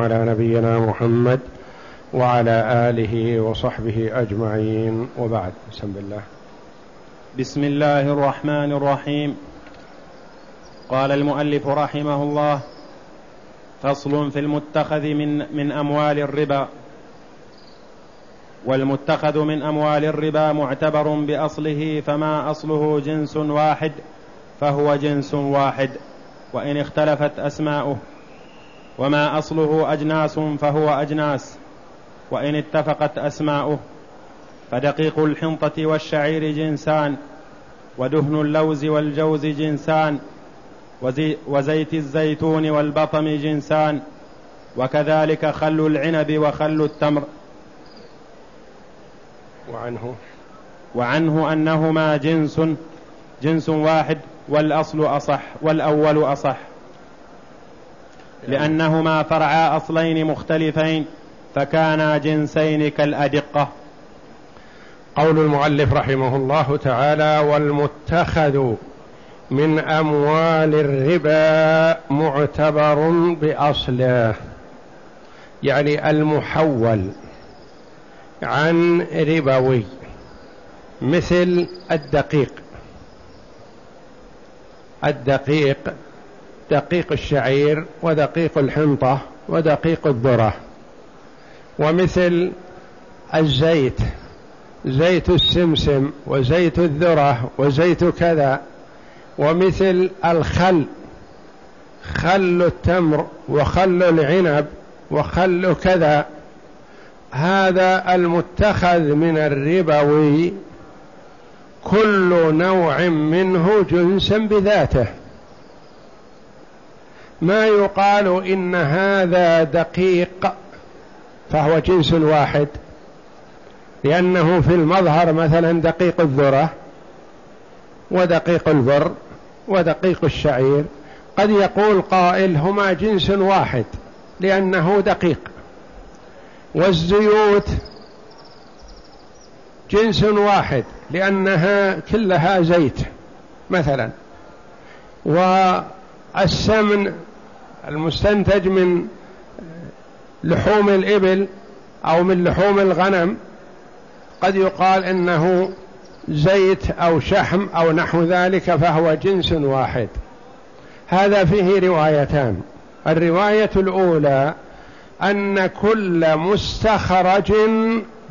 على نبينا محمد وعلى آله وصحبه أجمعين. وبعد بسم الله. بسم الله الرحمن الرحيم. قال المؤلف رحمه الله فصل في المتخذ من من أموال الربا. والمتخذ من أموال الربا معتبر بأصله فما أصله جنس واحد فهو جنس واحد وإن اختلفت أسماؤه. وما أصله أجناس فهو أجناس وإن اتفقت أسماؤه فدقيق الحنطة والشعير جنسان ودهن اللوز والجوز جنسان وزيت الزيتون والبطم جنسان وكذلك خل العنب وخل التمر. وعنه. وعنه أنهما جنس جنس واحد والأصل أصح والأول أصح. لأنهما فرعا أصلين مختلفين فكانا جنسين كالأدقة. قول المؤلف رحمه الله تعالى والمتخذ من أموال الربا معتبر بأصله يعني المحول عن ربوي مثل الدقيق. الدقيق دقيق الشعير ودقيق الحنطة ودقيق الذرة. ومثل الزيت زيت السمسم وزيت الذرة وزيت كذا. ومثل الخل خل التمر وخل العنب وخل كذا. هذا المتخذ من الربوي كل نوع منه جنسا بذاته. ما يقال إن هذا دقيق فهو جنس واحد. لأنه في المظهر مثلا دقيق الذرة ودقيق البر ودقيق الشعير. قد يقول قائل هما جنس واحد لأنه دقيق. والزيوت جنس واحد لأنها كلها زيت مثلا. والسمن المستنتج من لحوم الإبل أو من لحوم الغنم قد يقال إنه زيت أو شحم أو نحو ذلك فهو جنس واحد. هذا فيه روايتان. الرواية الأولى أن كل مستخرج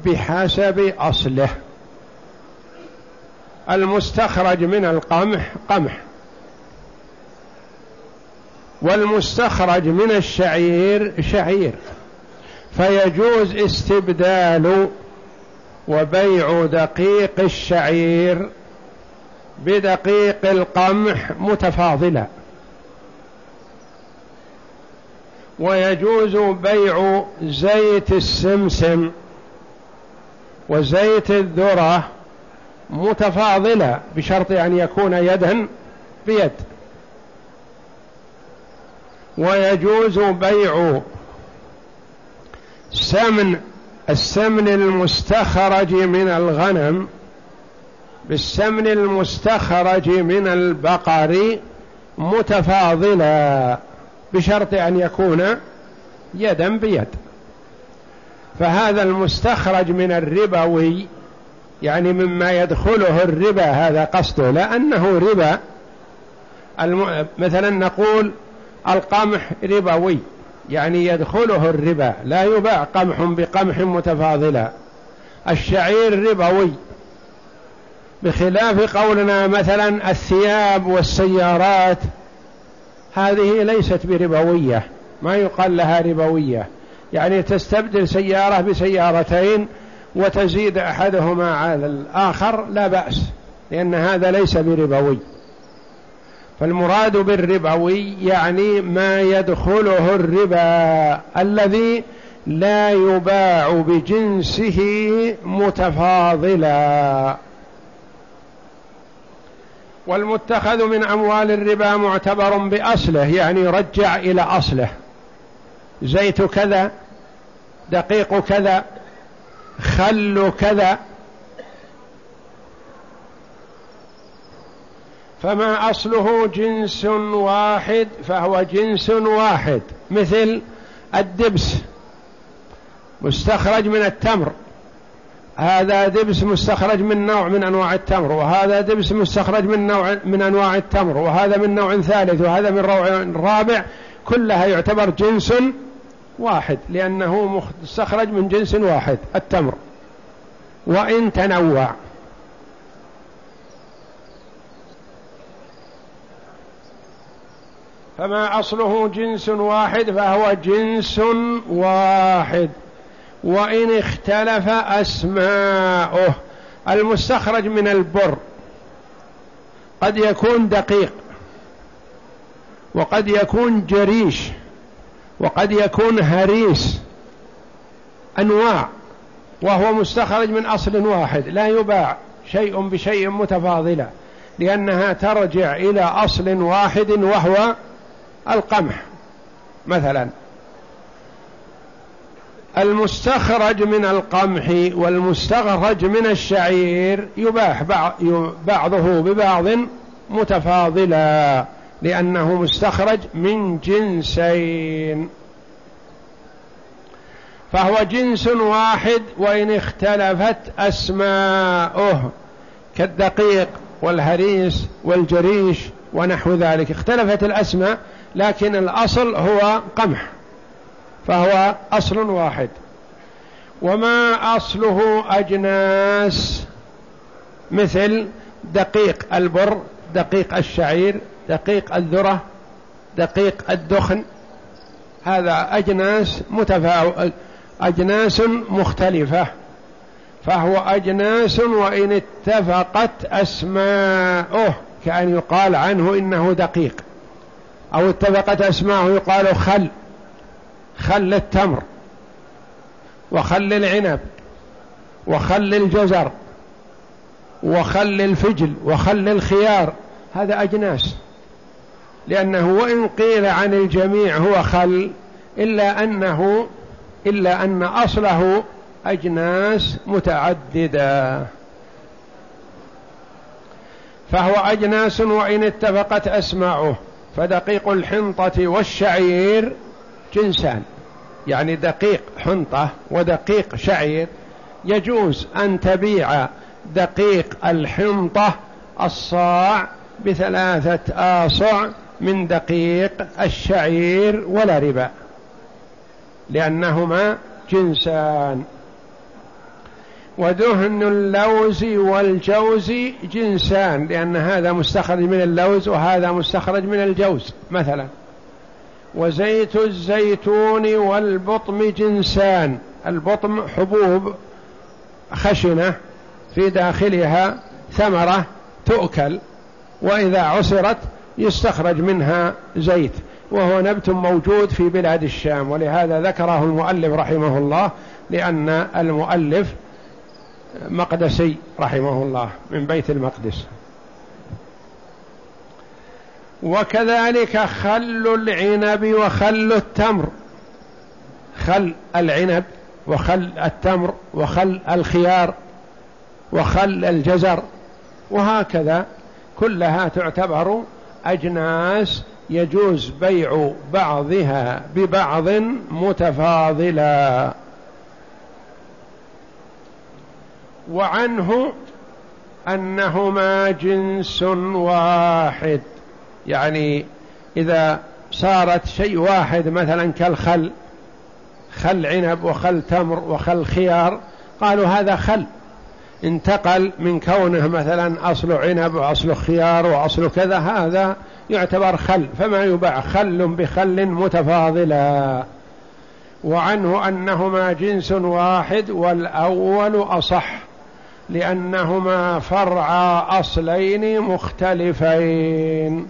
بحسب أصله. المستخرج من القمح قمح. والمستخرج من الشعير شعير فيجوز استبدال وبيع دقيق الشعير بدقيق القمح متفاضلا. ويجوز بيع زيت السمسم وزيت الذرة متفاضلا بشرط أن يكون يدا بيد. ويجوز بيع سمن السمن المستخرج من الغنم بالسمن المستخرج من البقر متفاضلا بشرط أن يكون يدا بيد فهذا المستخرج من الربوي يعني مما يدخله الربا هذا قصده لأنه ربا. مثلا نقول القمح ربوي يعني يدخله الربا لا يباع قمح بقمح متفاضلا. الشعير ربوي بخلاف قولنا مثلا الثياب والسيارات هذه ليست بربوية ما يقال لها ربوية. يعني تستبدل سيارة بسيارتين وتزيد أحدهما على الآخر لا بأس لأن هذا ليس بربوي. فالمراد بالربوي يعني ما يدخله الربا الذي لا يباع بجنسه متفاضلا. والمتخذ من أموال الربا معتبر بأصله يعني رجع إلى أصله. زيت كذا دقيق كذا خل كذا فما أصله جنس واحد فهو جنس واحد مثل الدبس مستخرج من التمر. هذا دبس مستخرج من نوع من أنواع التمر وهذا دبس مستخرج من نوع من أنواع التمر وهذا من نوع ثالث وهذا من رابع. كلها يعتبر جنس واحد لأنه مستخرج من جنس واحد التمر. وإن تنوع. فما أصله جنس واحد فهو جنس واحد. وإن اختلف أسماؤه المستخرج من البر. قد يكون دقيق وقد يكون جريش وقد يكون هريس. أنواع وهو مستخرج من أصل واحد. لا يباع شيء بشيء متفاضلة لأنها ترجع إلى أصل واحد وهو القمح مثلا. المستخرج من القمح والمستخرج من الشعير يباح بعضه ببعض متفاضلا لأنه مستخرج من جنسين. فهو جنس واحد وإن اختلفت أسماؤه كالدقيق والهريس والجريش ونحو ذلك. اختلفت الأسماء لكن الأصل هو قمح فهو أصل واحد. وما أصله أجناس؟ مثل دقيق البر دقيق الشعير دقيق الذرة دقيق الدخن. هذا أجناس متفاو أجناس مختلفة فهو أجناس وإن اتفقت أسماؤه كأن يقال عنه إنه دقيق. أو اتفقت أسماؤه يقال خل. خل التمر وخل العنب وخل الجزر وخل الفجل وخل الخيار هذا أجناس. لأنه وإن قيل عن الجميع هو خل إلا أنه إلا أن أصله أجناس متعددة. فهو أجناس وإن اتفقت أسماؤه. فدقيق الحنطة والشعير. جنسان. يعني دقيق حنطة ودقيق شعير. يجوز أن تبيع دقيق الحنطة الصاع بثلاثة آصع من دقيق الشعير ولا ربا لأنهما جنسان. ودهن اللوز والجوز جنسان لأن هذا مستخرج من اللوز وهذا مستخرج من الجوز مثلا. وزيت الزيتون والبطم جنسان البطم حبوب خشنة في داخلها ثمرة تؤكل وإذا عصرت يستخرج منها زيت وهو نبت موجود في بلاد الشام. ولهذا ذكره المؤلف رحمه الله لأن المؤلف مقدسي رحمه الله من بيت المقدس. وكذلك خل العنب وخل التمر. خل العنب وخل التمر وخل الخيار وخل الجزر وهكذا كلها تعتبر أجناس يجوز بيع بعضها ببعض متفاضلا. وعنه أنهما جنس واحد. يعني إذا صارت شيء واحد مثلا كالخل خل عنب وخل تمر وخل خيار قالوا هذا خل. انتقل من كونه مثلا أصل عنب وأصل خيار وأصل كذا هذا يعتبر خل. فما يباع؟ خل بخل متفاضلا. وعنه أنهما جنس واحد والأول أصح. لأنهما فرع أصلين مختلفين.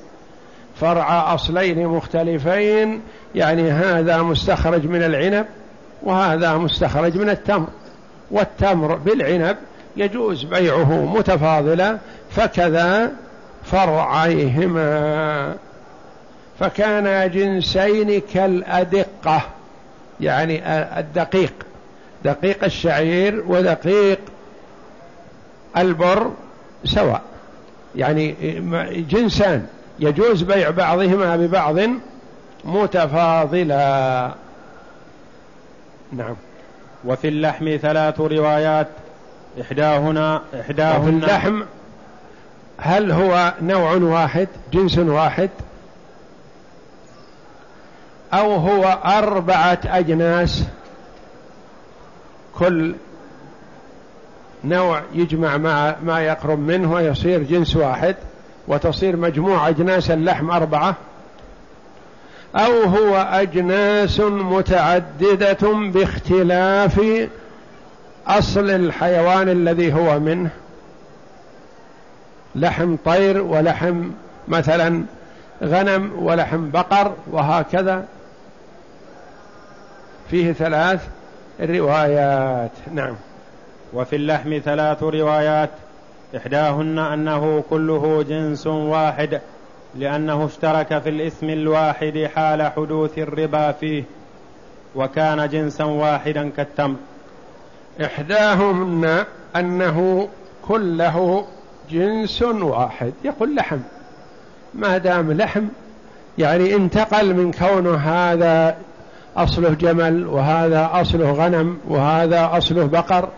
فرع أصلين مختلفين يعني هذا مستخرج من العنب وهذا مستخرج من التمر والتمر بالعنب يجوز بيعه متفاضلا فكذا فرعيهما. فكان جنسين كالأدقة يعني الدقيق دقيق الشعير ودقيق البر سواء. يعني جنسان. يجوز بيع بعضهما ببعض متفاضلا. نعم. وفي اللحم ثلاث روايات. إحداهن إحداهن وفي اللحم هل هو نوع واحد؟ جنس واحد؟ أو هو أربعة أجناس؟ كل نوع يجمع مع ما يقرب منه ويصير جنس واحد وتصير مجموع أجناس اللحم أربعة أو هو أجناس متعددة باختلاف أصل الحيوان الذي هو منه. لحم طير ولحم مثلا غنم ولحم بقر وهكذا. فيه ثلاث روايات. نعم. وفي اللحم ثلاث روايات. إحداهن أنه كله جنس واحد لأنه اشترك في الاسم الواحد حال حدوث الربا فيه وكان جنسا واحدا كالتمر. إحداهن أنه كله جنس واحد يقول لحم. ما دام لحم يعني انتقل من كونه هذا أصله جمل وهذا أصله غنم وهذا أصله بقر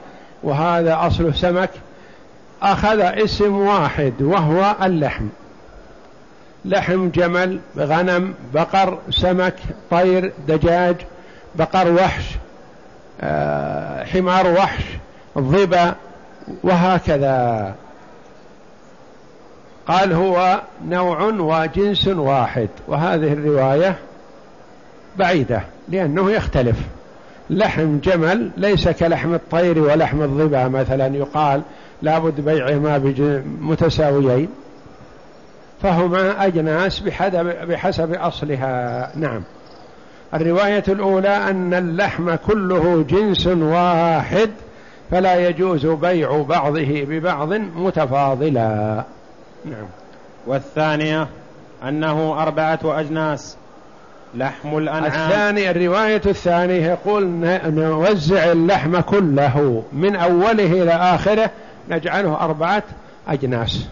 وهذا أصله سمك أخذ اسم واحد وهو اللحم. لحم جمل غنم بقر سمك طير دجاج بقر وحش آه، حمار وحش ضبا وهكذا. قال هو نوع وجنس واحد وهذه الرواية بعيدة لأنه يختلف. لحم جمل ليس كلحم الطير ولحم الضبا مثلا يقال لابد بيعهما متساويين فهما أجناس بحسب أصلها. نعم. الرواية الأولى أن اللحم كله جنس واحد فلا يجوز بيع بعضه ببعض متفاضلا. نعم. والثانية أنه أربعة أجناس. لحم الأنعام. الثاني الرواية الثانية يقول نوزع اللحم كله من أوله إلى آخره نجعله أربعة أجناس.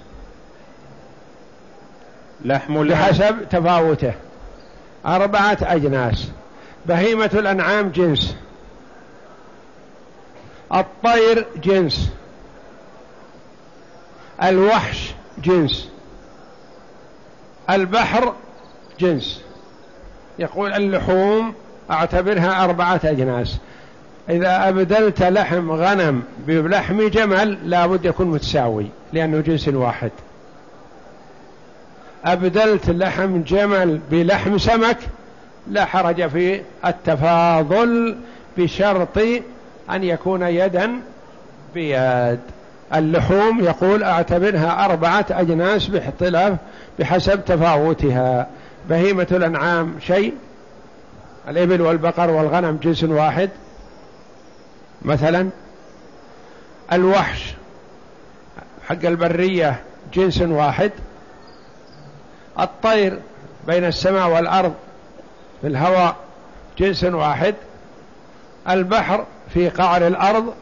لحم بحسب تفاوته. أربعة أجناس. بهيمة الأنعام جنس. الطير جنس. الوحش جنس. البحر جنس. يقول اللحوم أعتبرها أربعة أجناس. إذا أبدلت لحم غنم بلحم جمل لابد يكون متساوي لأنه جنس واحد. أبدلت لحم جمل بلحم سمك لا حرج في التفاضل بشرط أن يكون يدا بيد. اللحوم يقول أعتبرها أربعة أجناس باختلاف بحسب تفاوتها. بهيمة الأنعام شيء؟ الإبل والبقر والغنم جنس واحد. مثلا الوحش حق البرية جنس واحد. الطير بين السماء والأرض في الهواء جنس واحد. البحر في قعر الأرض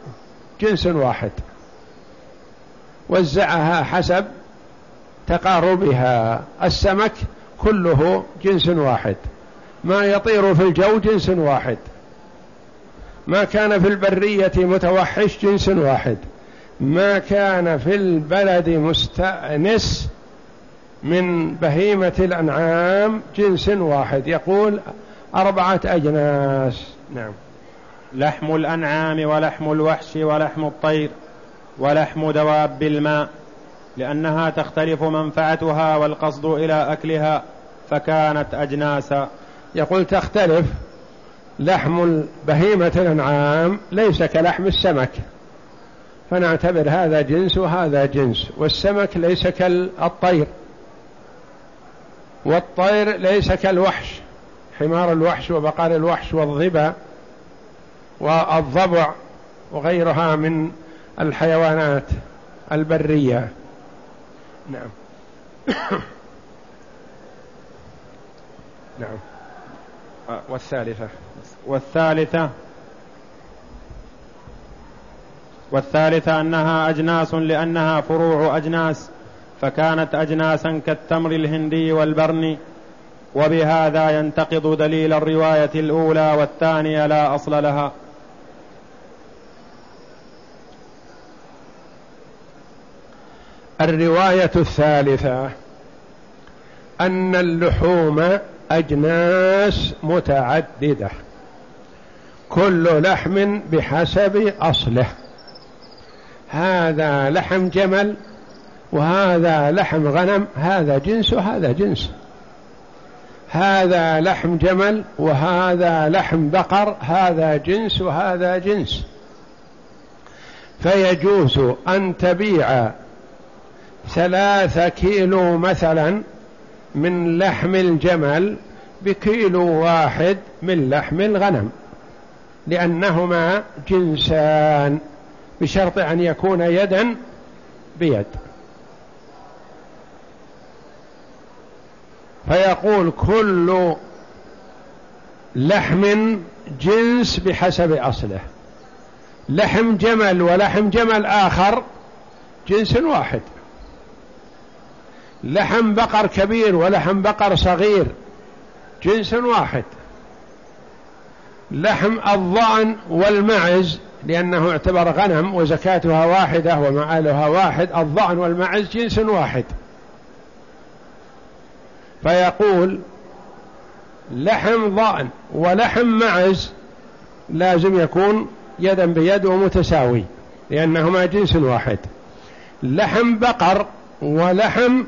جنس واحد. وزعها حسب تقاربها. السمك كله جنس واحد. ما يطير في الجو جنس واحد. ما كان في البرية متوحش جنس واحد. ما كان في البلد مستأنس من بهيمة الأنعام جنس واحد. يقول أربعة أجناس. نعم. لحم الأنعام ولحم الوحش ولحم الطير ولحم دواب الماء. لأنها تختلف منفعتها والقصد إلى أكلها فكانت أجناسا. يقول تختلف. لحم بهيمة الأنعام ليس كلحم السمك. فنعتبر هذا جنس وهذا جنس والسمك ليس كالطير. والطير ليس كالوحش حمار الوحش وبقار الوحش والظبا والضبع وغيرها من الحيوانات البرية. نعم. نعم. والثالثة. والثالثة. والثالثة أنها أجناس لأنها فروع أجناس فكانت أجناسا كالتمر الهندي والبرني وبهذا ينتقض دليل الرواية الأولى والثانية لا أصل لها. الرواية الثالثة. أن اللحوم أجناس متعددة. كل لحم بحسب أصله. هذا لحم جمل وهذا لحم غنم هذا جنس وهذا جنس. هذا لحم جمل وهذا لحم بقر هذا جنس وهذا جنس. فيجوز أن تبيع ثلاثة كيلو مثلا من لحم الجمل بكيلو واحد من لحم الغنم لأنهما جنسان بشرط أن يكون يدا بيد. فيقول كل لحم جنس بحسب أصله. لحم جمل ولحم جمل آخر جنس واحد. لحم بقر كبير ولحم بقر صغير. جنس واحد. لحم الضأن والمعز لأنه يعتبر غنم وزكاتها واحدة ومعالها واحد. الضأن والمعز جنس واحد. فيقول لحم ضأن ولحم معز لازم يكون يدا بيد ومتساوي لأنهما جنس واحد. لحم بقر ولحم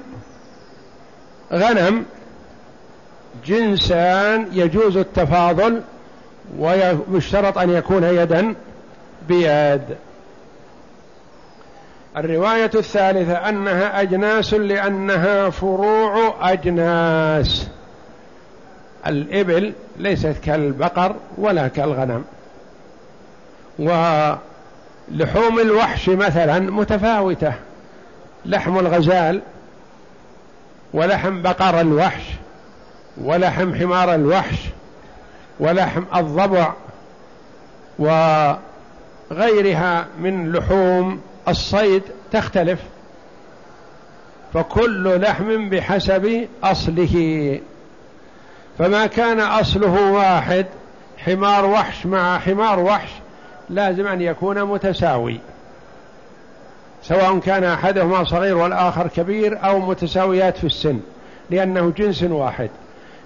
غنم جنسان يجوز التفاضل ويشترط أن يكون يدا بيد. الرواية الثالثة أنها أجناس لأنها فروع أجناس. الإبل ليست كالبقر ولا كالغنم. ولحوم الوحش مثلا متفاوتة. لحم الغزال ولحم بقر الوحش ولحم حمار الوحش ولحم الضبع وغيرها من لحوم الصيد تختلف. فكل لحم بحسب أصله. فما كان أصله واحد حمار وحش مع حمار وحش لازم أن يكون متساوي. سواء كان أحدهما صغير والآخر كبير أو متساويات في السن لأنه جنس واحد.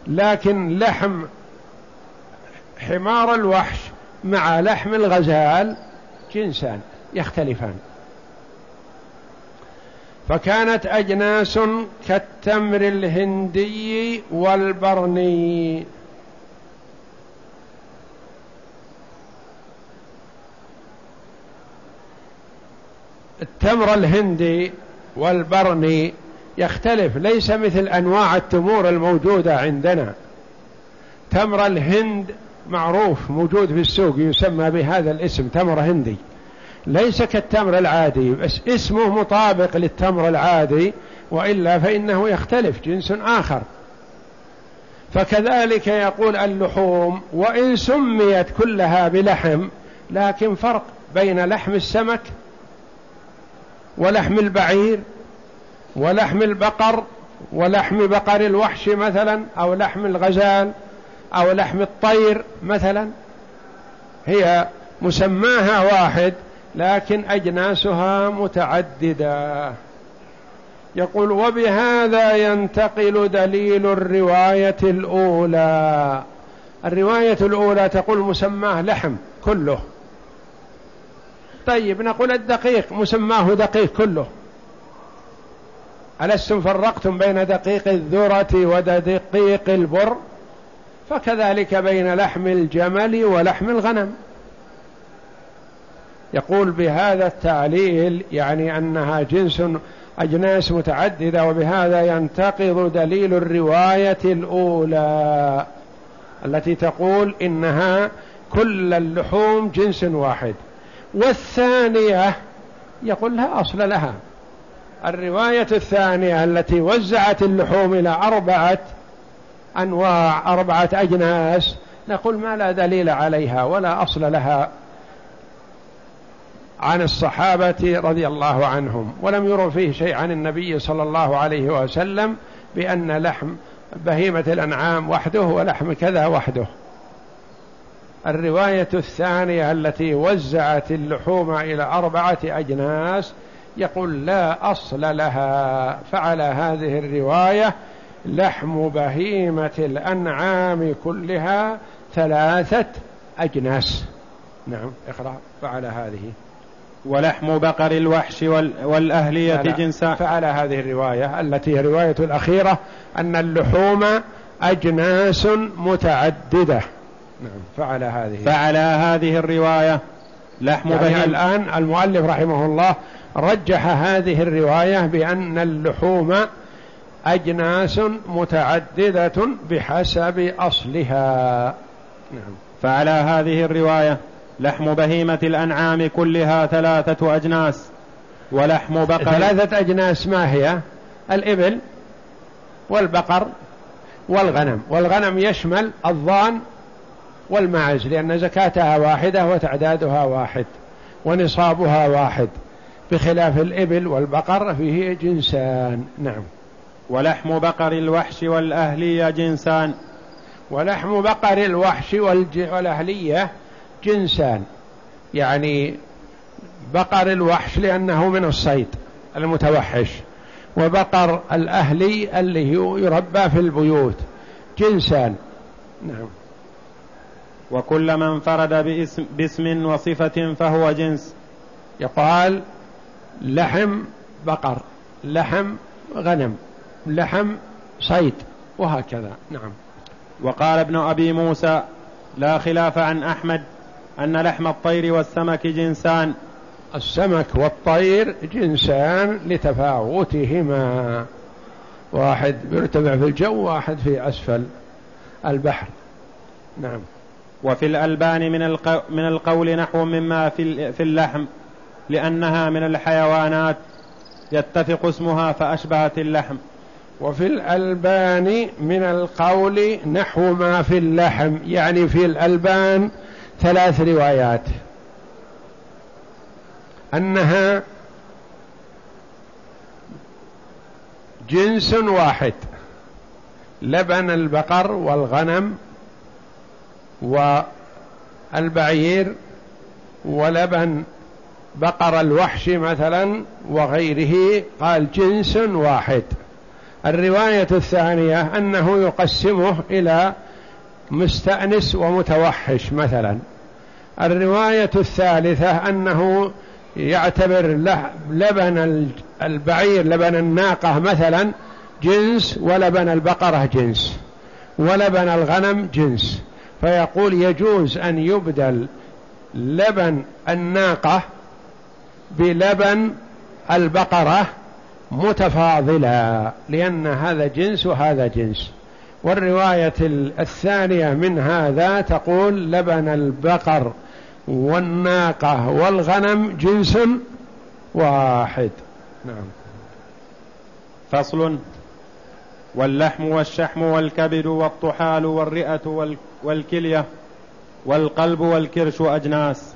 لكن لحم حمار الوحش مع لحم الغزال جنسان يختلفان. فكانت أجناس كالتمر الهندي والبرني. التمر الهندي والبرني يختلف ليس مثل أنواع التمور الموجودة عندنا. تمر الهند معروف موجود في السوق يسمى بهذا الاسم تمر هندي. ليس كالتمر العادي بس اسمه مطابق للتمر العادي وإلا فإنه يختلف جنس آخر. فكذلك يقول اللحوم وإن سميت كلها بلحم لكن فرق بين لحم السمك ولحم البعير ولحم البقر ولحم بقر الوحش مثلا أو لحم الغزال أو لحم الطير مثلا. هي مسماها واحد لكن أجناسها متعددة. يقول وبهذا ينتقل دليل الرواية الأولى. الرواية الأولى تقول مسماه لحم كله. طيب نقول الدقيق مسماه دقيق كله. ألستم فرقتم بين دقيق الذرة ودقيق البر؟ فكذلك بين لحم الجمل ولحم الغنم. يقول بهذا التعليل يعني أنها جنس أجناس متعددة وبهذا ينتقض دليل الرواية الأولى التي تقول إنها كل اللحوم جنس واحد. والثانية يقول لها أصل لها. الرواية الثانية التي وزعت اللحوم إلى أربعة أنواع أربعة أجناس نقول ما لا دليل عليها ولا أصل لها. عن الصحابة رضي الله عنهم ولم يروا فيه شيء عن النبي صلى الله عليه وسلم بأن لحم بهيمة الأنعام وحده ولحم كذا وحده. الرواية الثانية التي وزعت اللحوم إلى أربعة أجناس يقول لا أصل لها فعلى هذه الرواية لحم بهيمة الأنعام كلها ثلاثة أجناس. نعم اقرأ فعلى هذه. ولحم بقر الوحش والأهلية جنسا فعلى هذه الرواية التي هي رواية الأخيرة أن اللحوم أجناس متعددة. نعم فعلى هذه. فعلى هذه الرواية. لحم يعني بهيم. الآن المؤلف رحمه الله رجح هذه الرواية بأن اللحوم أجناس متعددة بحسب أصلها. نعم. فعلى هذه الرواية. لحم بهيمة الأنعام كلها ثلاثة أجناس. ولحم بقر. ثلاثة أجناس ما هي؟ الإبل والبقر والغنم. والغنم يشمل الضان والمعز لأن زكاتها واحدة وتعدادها واحد ونصابها واحد بخلاف الإبل والبقر فيه جنسان. نعم. ولحم بقر الوحش والأهلية جنسان. ولحم بقر الوحش والأهلية جنسان. يعني بقر الوحش لأنه من الصيد المتوحش وبقر الأهلي اللي يربى في البيوت جنسان. نعم. وكل من فرد باسم, باسم وصفة فهو جنس. يقال لحم بقر لحم غنم لحم صيد وهكذا. نعم. وقال ابن أبي موسى لا خلاف عن أحمد أن لحم الطير والسمك جنسان. السمك والطير جنسان لتفاوتهما. واحد بيرتفع في الجو واحد في أسفل البحر. نعم. وفي الألبان من, من القول نحو مما في اللحم لأنها من الحيوانات يتفق اسمها فأشبهت اللحم. وفي الألبان من القول نحو ما في اللحم يعني في الألبان ثلاث روايات. أنها جنس واحد لبن البقر والغنم والبعير ولبن بقر الوحش مثلا وغيره قال جنس واحد. الرواية الثانية أنه يقسمه إلى مستأنس ومتوحش مثلا. الرواية الثالثة أنه يعتبر لبن البعير لبن الناقة مثلا جنس ولبن البقرة جنس ولبن الغنم جنس. فيقول يجوز أن يبدل لبن الناقة بلبن البقرة متفاضلا لأن هذا جنس وهذا جنس. والرواية الثانية من هذا تقول لبن البقر والناقة والغنم جنس واحد. نعم. فصل. واللحم والشحم والكبد والطحال والرئة والكلية والقلب والكرش أجناس.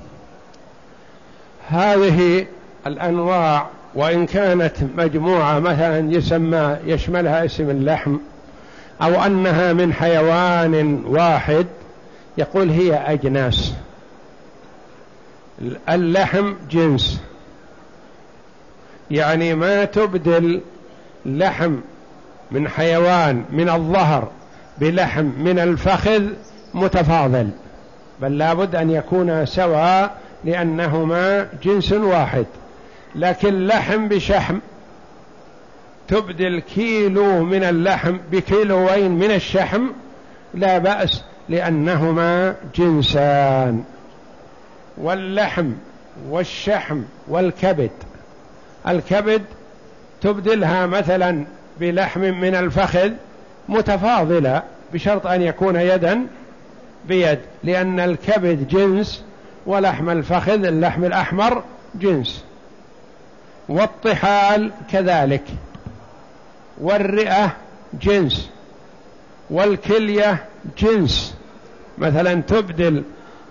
هذه الأنواع وإن كانت مجموعة مثلا يسمى يشملها اسم اللحم أو أنها من حيوان واحد يقول هي أجناس. اللحم جنس. يعني ما تبدل لحم من حيوان من الظهر بلحم من الفخذ متفاضل. بل لابد أن يكون سواء لأنهما جنس واحد. لكن لحم بشحم تبدل كيلو من اللحم بكيلوين من الشحم لا بأس لأنهما جنسان. واللحم والشحم والكبد. الكبد تبدلها مثلا بلحم من الفخذ متفاضلة بشرط أن يكون يدا بيد لأن الكبد جنس ولحم الفخذ اللحم الأحمر جنس. والطحال كذلك. والرئة جنس. والكلية جنس. مثلا تبدل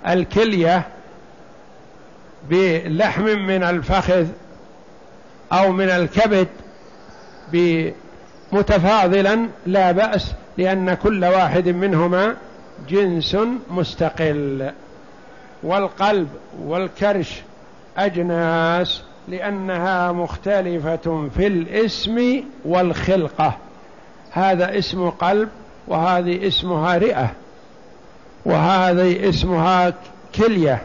الكلية بلحم من الفخذ أو من الكبد متفاضلا لا بأس لأن كل واحد منهما جنس مستقل والقلب والكرش أجناس لأنها مختلفة في الاسم والخلقة. هذا اسم قلب وهذه اسمها رئة وهذه اسمها كلية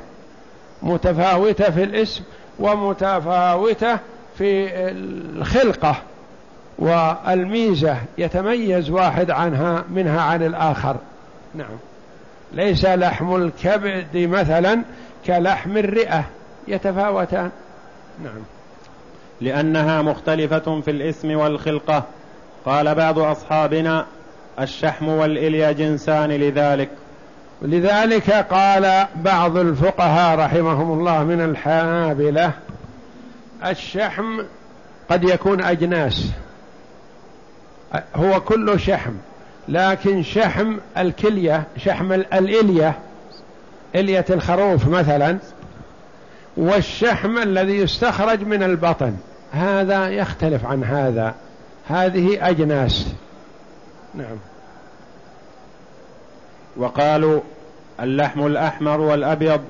متفاوتة في الاسم ومتفاوتة في الخلقة. والميزة يتميز واحد عنها منها عن الآخر. نعم. ليس لحم الكبد مثلا كلحم الرئة يتفاوتان. نعم. لأنها مختلفة في الاسم والخلقة. قال بعض أصحابنا الشحم والإليا جنسان لذلك. لذلك قال بعض الفقهاء رحمهم الله من الحنابلة الشحم قد يكون أجناس. هو كله شحم. لكن شحم الكلية شحم الإلية إلية الخروف مثلا والشحم الذي يستخرج من البطن. هذا يختلف عن هذا. هذه أجناس. نعم. وقالوا اللحم الأحمر والأبيض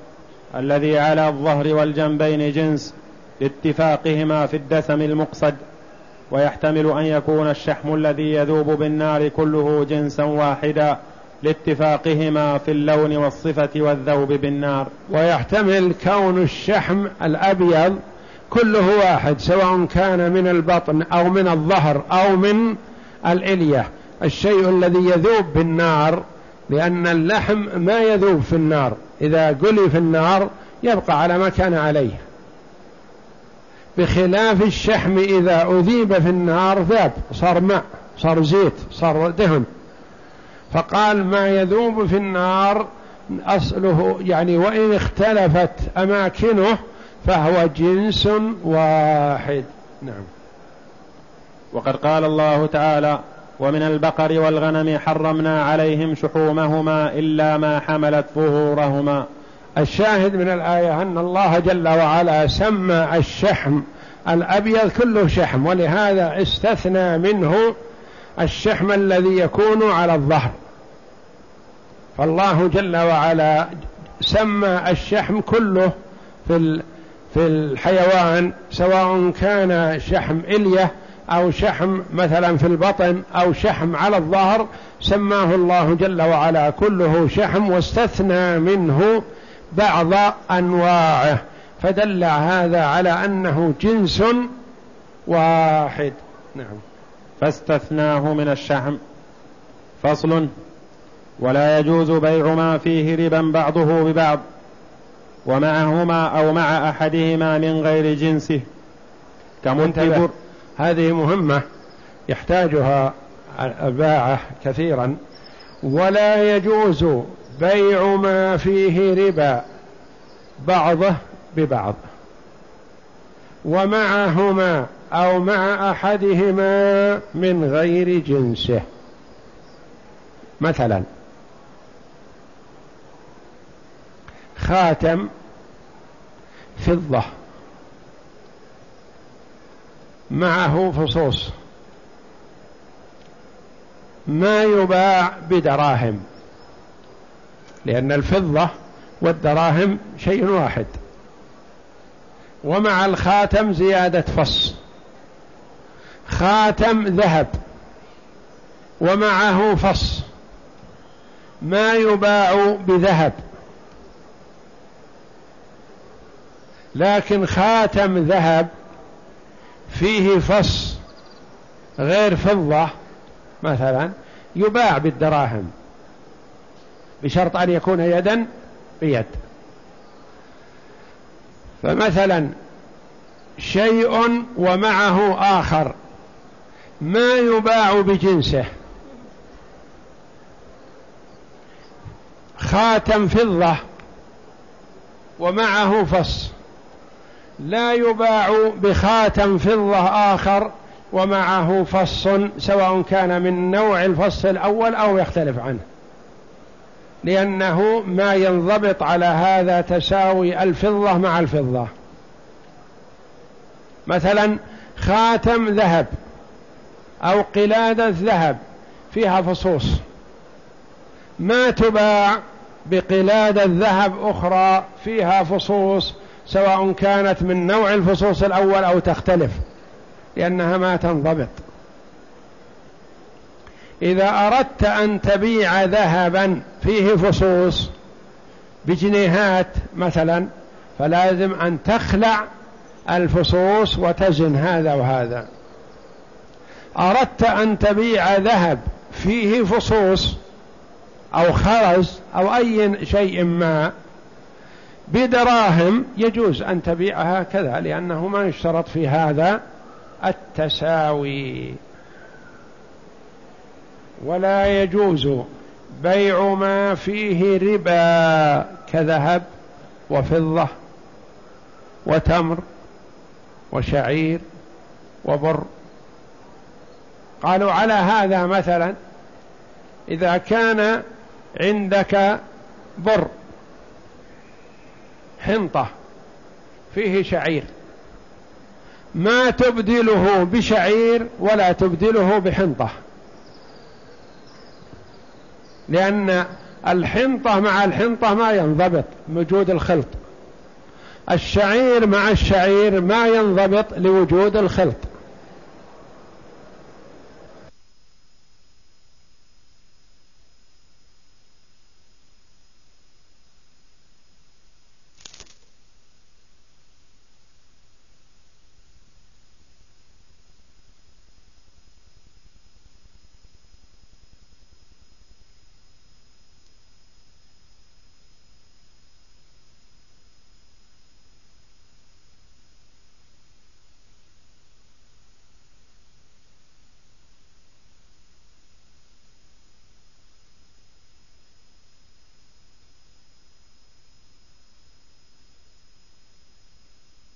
الذي على الظهر والجنبين جنس لاتفاقهما في الدسم المقصد. ويحتمل أن يكون الشحم الذي يذوب بالنار كله جنسا واحدا لاتفاقهما في اللون والصفة والذوب بالنار. ويحتمل كون الشحم الأبيض كله واحد سواء كان من البطن أو من الظهر أو من الإلية. الشيء الذي يذوب بالنار لأن اللحم ما يذوب في النار. إذا قلي في النار يبقى على ما كان عليه. بخلاف الشحم إذا أذيب في النار ذاب صار ماء صار زيت صار دهن. فقال ما يذوب في النار أصله يعني وإن اختلفت أماكنه فهو جنس واحد. نعم. وقد قال الله تعالى ومن البقر والغنم حرمنا عليهم شحومهما إلا ما حملت ظهورهما. الشاهد من الآية أن الله جل وعلا سمى الشحم الأبيض كله شحم ولهذا استثنى منه الشحم الذي يكون على الظهر. فالله جل وعلا سمى الشحم كله في في الحيوان سواء كان شحم إلية أو شحم مثلا في البطن أو شحم على الظهر سماه الله جل وعلا كله شحم واستثنى منه بعض أنواعه فدل هذا على أنه جنس واحد. نعم. فاستثناه من الشحم. فصل ولا يجوز بيع ما فيه ربا بعضه ببعض ومعهما أو مع أحدهما من غير جنسه. كمنتبر هذه مهمة يحتاجها الباعة كثيرا. ولا يجوز بيع ما فيه ربا بعضه ببعض. ومعهما أو مع أحدهما من غير جنسه. مثلا خاتم فضة معه فصوص. ما يباع بدراهم. لأن الفضة والدراهم شيء واحد. ومع الخاتم زيادة فص. خاتم ذهب. ومعه فص. ما يباع بذهب. لكن خاتم ذهب فيه فص غير فضة مثلا يباع بالدراهم. بشرط أن يكون يدا بيد. فمثلا شيء ومعه آخر ما يباع بجنسه. خاتم فضة ومعه فص. لا يباع بخاتم فضة آخر ومعه فص سواء كان من نوع الفص الأول أو يختلف عنه. لأنه ما ينضبط على هذا تساوي الفضة مع الفضة. مثلا خاتم ذهب أو قلادة ذهب فيها فصوص. ما تباع بقلادة ذهب أخرى فيها فصوص سواء كانت من نوع الفصوص الأول أو تختلف لأنها ما تنضبط. إذا أردت أن تبيع ذهبا فيه فصوص بجنيهات مثلا فلازم أن تخلع الفصوص وتزن هذا وهذا. أردت أن تبيع ذهب فيه فصوص أو خرز أو أي شيء ما بدراهم يجوز أن تبيعها كذا لأنه ما يشترط في هذا التساوي. ولا يجوز بيع ما فيه ربا كذهب وفضة وتمر وشعير وبر. قالوا على هذا مثلا إذا كان عندك بر حنطة فيه شعير ما تبدله بشعير ولا تبدله بحنطة. لأن الحنطة مع الحنطة ما ينضبط وجود الخلط. الشعير مع الشعير ما ينضبط لوجود الخلط.